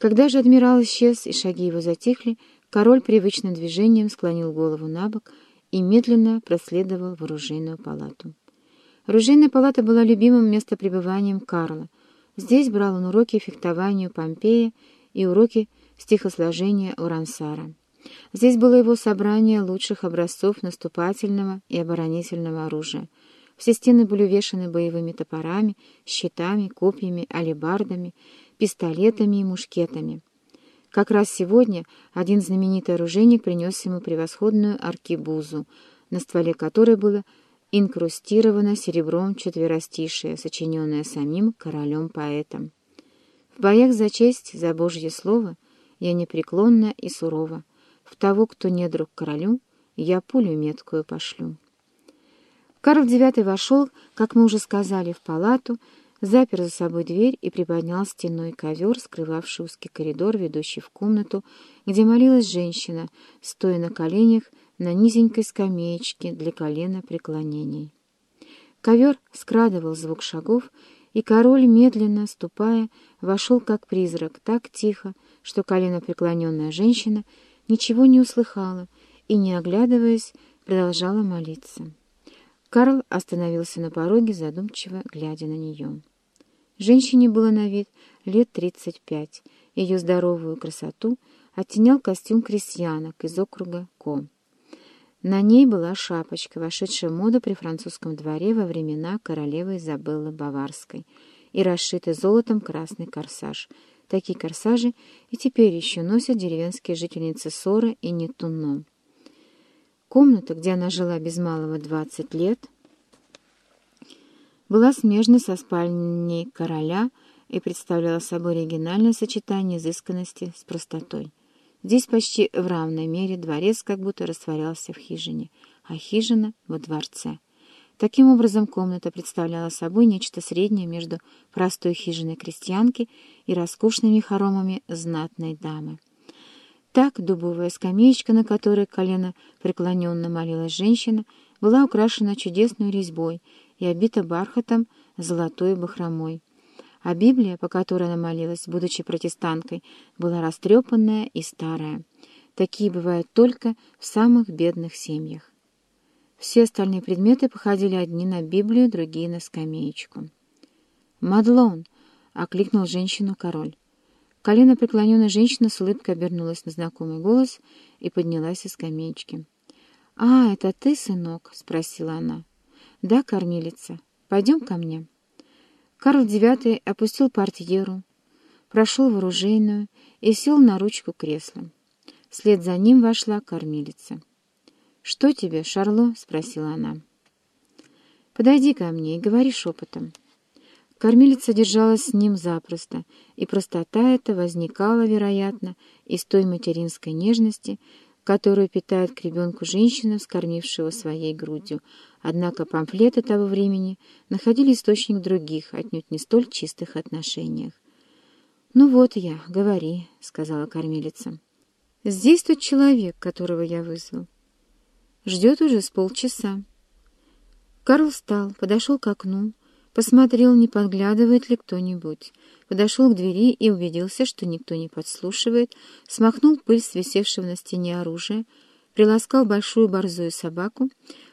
Когда же адмирал исчез и шаги его затихли, король привычным движением склонил голову на бок и медленно проследовал в оружейную палату. Оружейная палата была любимым местопребыванием Карла. Здесь брал он уроки фехтованию Помпея и уроки стихосложения у Рансара. Здесь было его собрание лучших образцов наступательного и оборонительного оружия. Все стены были увешаны боевыми топорами, щитами, копьями, алебардами, пистолетами и мушкетами. Как раз сегодня один знаменитый оружейник принес ему превосходную аркибузу, на стволе которой было инкрустировано серебром четверостишее, сочиненное самим королем-поэтом. В боях за честь, за Божье слово я непреклонна и сурова. В того, кто не друг королю, я пулю меткую пошлю. Карл IX вошел, как мы уже сказали, в палату, запер за собой дверь и приподнял стеной ковер, скрывавший узкий коридор, ведущий в комнату, где молилась женщина, стоя на коленях на низенькой скамеечке для колена преклонений. Ковер скрадывал звук шагов, и король, медленно ступая, вошел как призрак, так тихо, что колено преклоненная женщина ничего не услыхала и, не оглядываясь, продолжала молиться. Карл остановился на пороге, задумчиво глядя на нее. Женщине было на вид лет тридцать пять. Ее здоровую красоту оттенял костюм крестьянок из округа Ко. На ней была шапочка, вошедшая в моду при французском дворе во времена королевы Изабеллы Баварской, и расшитый золотом красный корсаж. Такие корсажи и теперь еще носят деревенские жительницы Сора и Нетунно. Комната, где она жила без малого двадцать лет, была смежна со спальней короля и представляла собой оригинальное сочетание изысканности с простотой. Здесь почти в равной мере дворец как будто растворялся в хижине, а хижина — во дворце. Таким образом, комната представляла собой нечто среднее между простой хижиной крестьянки и роскошными хоромами знатной дамы. Так дубовая скамеечка, на которой колено преклоненно молилась женщина, была украшена чудесной резьбой и обита бархатом золотой бахромой. А Библия, по которой она молилась, будучи протестанткой, была растрепанная и старая. Такие бывают только в самых бедных семьях. Все остальные предметы походили одни на Библию, другие на скамеечку. «Мадлон!» — окликнул женщину король. Колено преклоненная женщина с улыбкой обернулась на знакомый голос и поднялась из скамеечки. «А, это ты, сынок?» — спросила она. «Да, кормилица. Пойдем ко мне». Карл IX опустил портьеру, прошел в и сел на ручку кресла. Вслед за ним вошла кормилица. «Что тебе, Шарло?» — спросила она. «Подойди ко мне и говори шепотом». Кормилица держалась с ним запросто, и простота эта возникала, вероятно, из той материнской нежности, которую питает к ребенку женщина, вскормившего своей грудью. Однако памфлеты того времени находили источник в других, отнюдь не столь чистых отношениях. «Ну вот я, говори», — сказала кормилица. «Здесь тот человек, которого я вызвал. Ждет уже с полчаса». Карл встал, подошел к окну, посмотрел, не подглядывает ли кто-нибудь, подошел к двери и убедился, что никто не подслушивает, смахнул пыль с висевшего на стене оружия, приласкал большую борзую собаку,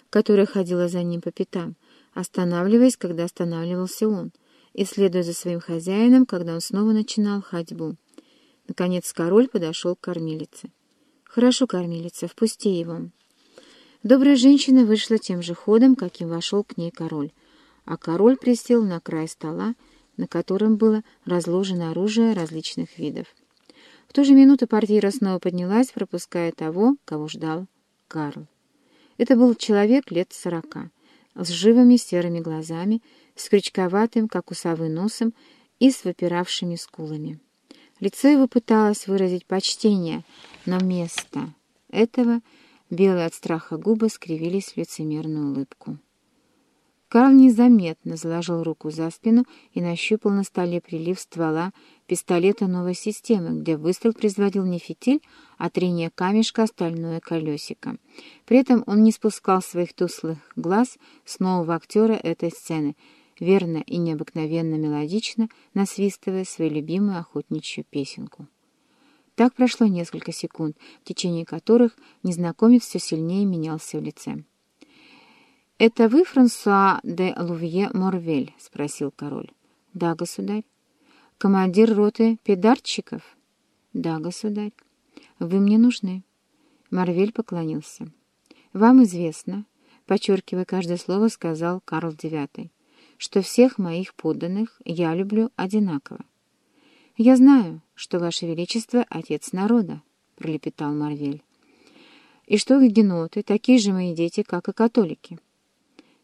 которая ходила за ним по пятам, останавливаясь, когда останавливался он, и следуя за своим хозяином, когда он снова начинал ходьбу. Наконец король подошел к кормилице. «Хорошо, кормилица, впусти его». Добрая женщина вышла тем же ходом, каким вошел к ней король а король присел на край стола, на котором было разложено оружие различных видов. В ту же минуту партия снова поднялась, пропуская того, кого ждал Карл. Это был человек лет сорока, с живыми серыми глазами, с крючковатым, как у совы, носом и с выпиравшими скулами. Лицо его пыталось выразить почтение, но вместо этого белые от страха губы скривились в лицемерную улыбку. Карл незаметно заложил руку за спину и нащупал на столе прилив ствола пистолета новой системы, где выстрел производил не фитиль, а трение камешка о стальное колесико. При этом он не спускал своих туслых глаз с нового актера этой сцены, верно и необыкновенно мелодично насвистывая свою любимую охотничью песенку. Так прошло несколько секунд, в течение которых незнакомец все сильнее менялся в лице. «Это вы, Франсуа де Лувье Морвель?» — спросил король. «Да, государь». «Командир роты педарчиков?» «Да, государь». «Вы мне нужны». Марвель поклонился. «Вам известно», — подчеркивая каждое слово, сказал Карл IX, «что всех моих подданных я люблю одинаково». «Я знаю, что, Ваше Величество, отец народа», — пролепетал Марвель, «и что гагеноты такие же мои дети, как и католики».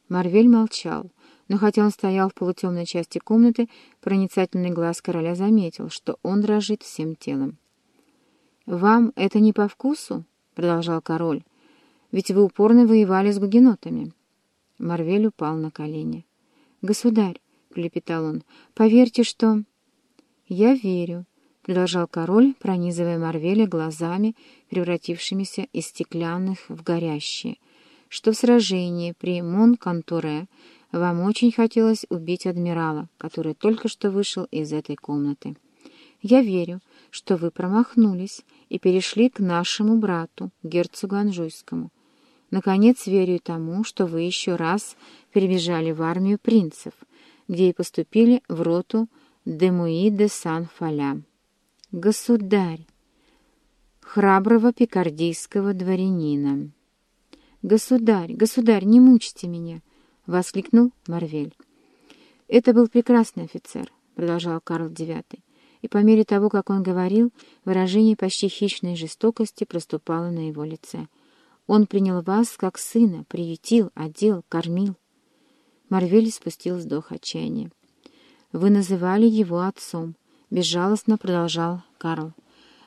Марвель молчал, но хотя он стоял в полутемной части комнаты, проницательный глаз короля заметил, что он дрожит всем телом. «Вам это не по вкусу?» — продолжал король. «Ведь вы упорно воевали с гугенотами». Марвель упал на колени. «Государь», — пролепетал он, — «поверьте, что...» «Я верю», — продолжал король, пронизывая Марвеля глазами, превратившимися из стеклянных в горящие, что в сражении при Мон-Конторе вам очень хотелось убить адмирала, который только что вышел из этой комнаты. Я верю, что вы промахнулись и перешли к нашему брату, герцогу Анжуйскому. Наконец, верю тому, что вы еще раз перебежали в армию принцев, где и поступили в роту Демуи де Сан-Фаля. Государь! Храброго пикардийского дворянина. «Государь, государь, не мучьте меня!» — воскликнул Марвель. «Это был прекрасный офицер», — продолжал Карл IX, и по мере того, как он говорил, выражение почти хищной жестокости проступало на его лице. «Он принял вас как сына, приютил, одел, кормил». Марвель спустил вздох отчаяния. «Вы называли его отцом», — безжалостно продолжал Карл.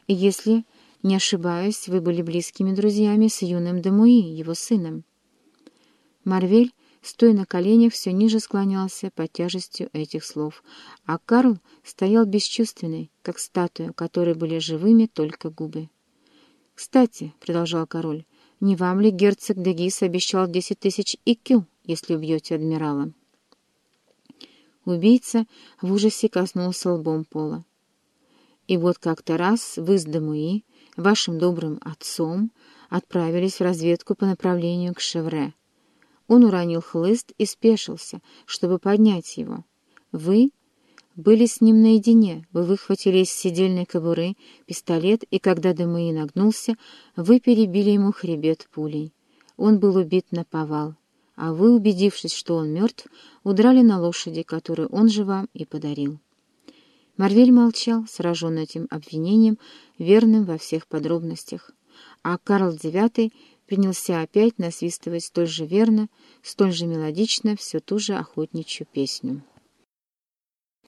«И если не ошибаюсь, вы были близкими друзьями с юным Демуи, его сыном. Марвель, стоя на коленях, все ниже склонялся под тяжестью этих слов, а Карл стоял бесчувственный, как статуя, которой были живыми только губы. «Кстати», — продолжал король, — «не вам ли герцог Дегис обещал десять тысяч икю, если убьете адмирала?» Убийца в ужасе коснулся лбом пола. И вот как-то раз вы с Демуи вашим добрым отцом, отправились в разведку по направлению к Шевре. Он уронил хлыст и спешился, чтобы поднять его. Вы были с ним наедине, вы выхватили из сидельной кобуры пистолет, и когда Демуи нагнулся, вы перебили ему хребет пулей. Он был убит на повал, а вы, убедившись, что он мертв, удрали на лошади, которую он же вам и подарил. Марвель молчал, сраженный этим обвинением, верным во всех подробностях. А Карл IX принялся опять насвистывать столь же верно, столь же мелодично всю ту же охотничью песню.